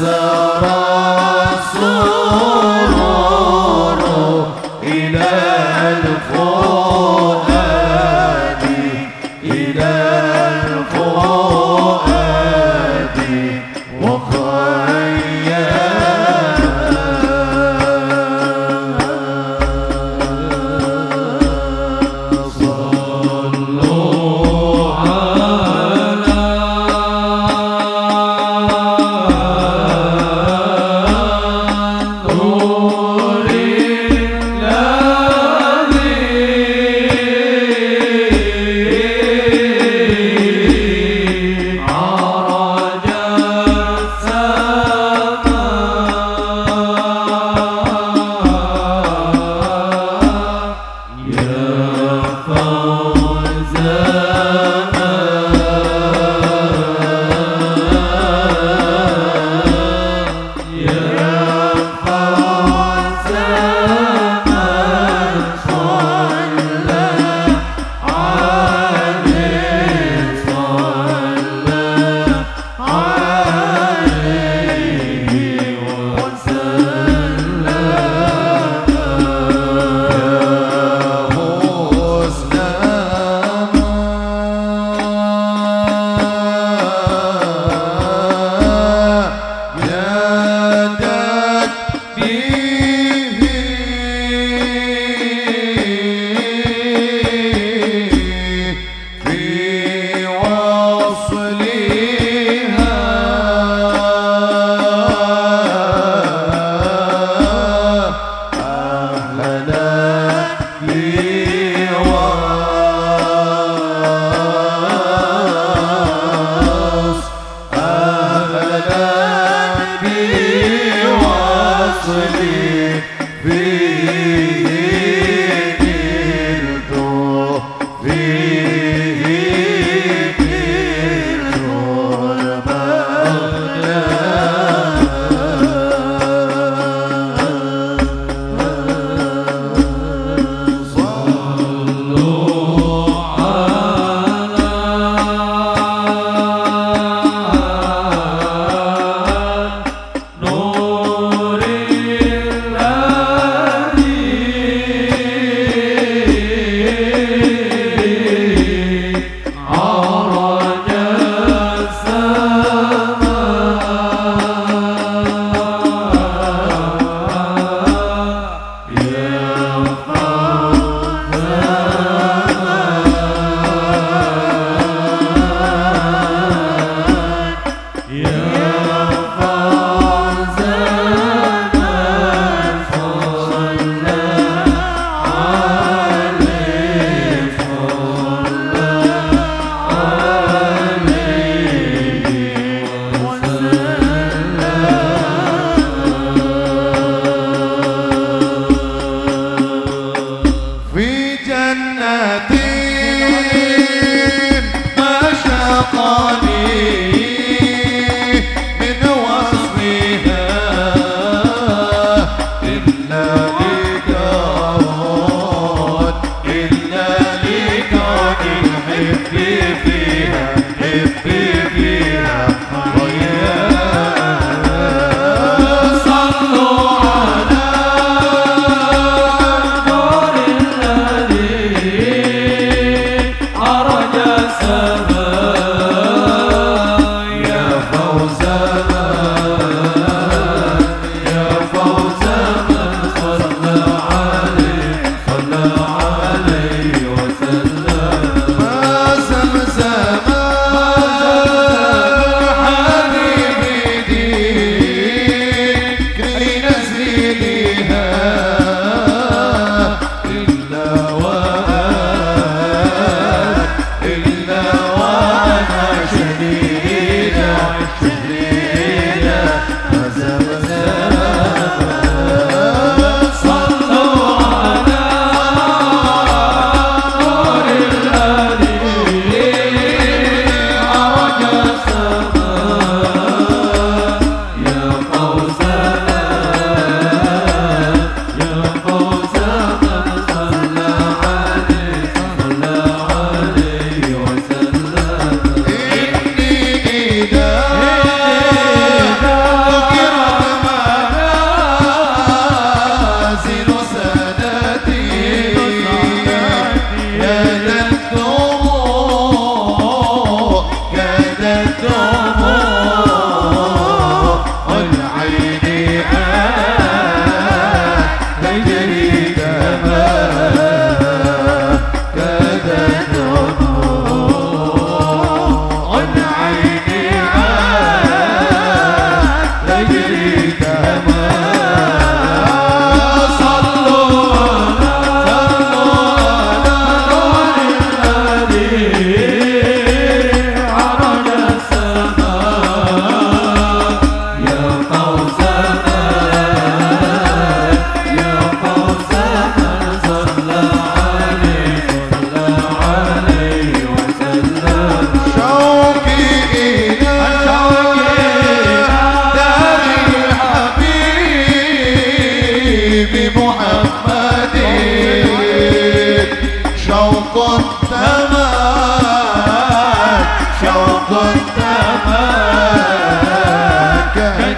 Love.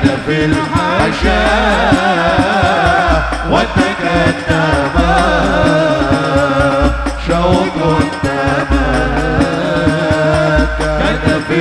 كان في الحشاء شوق التمام في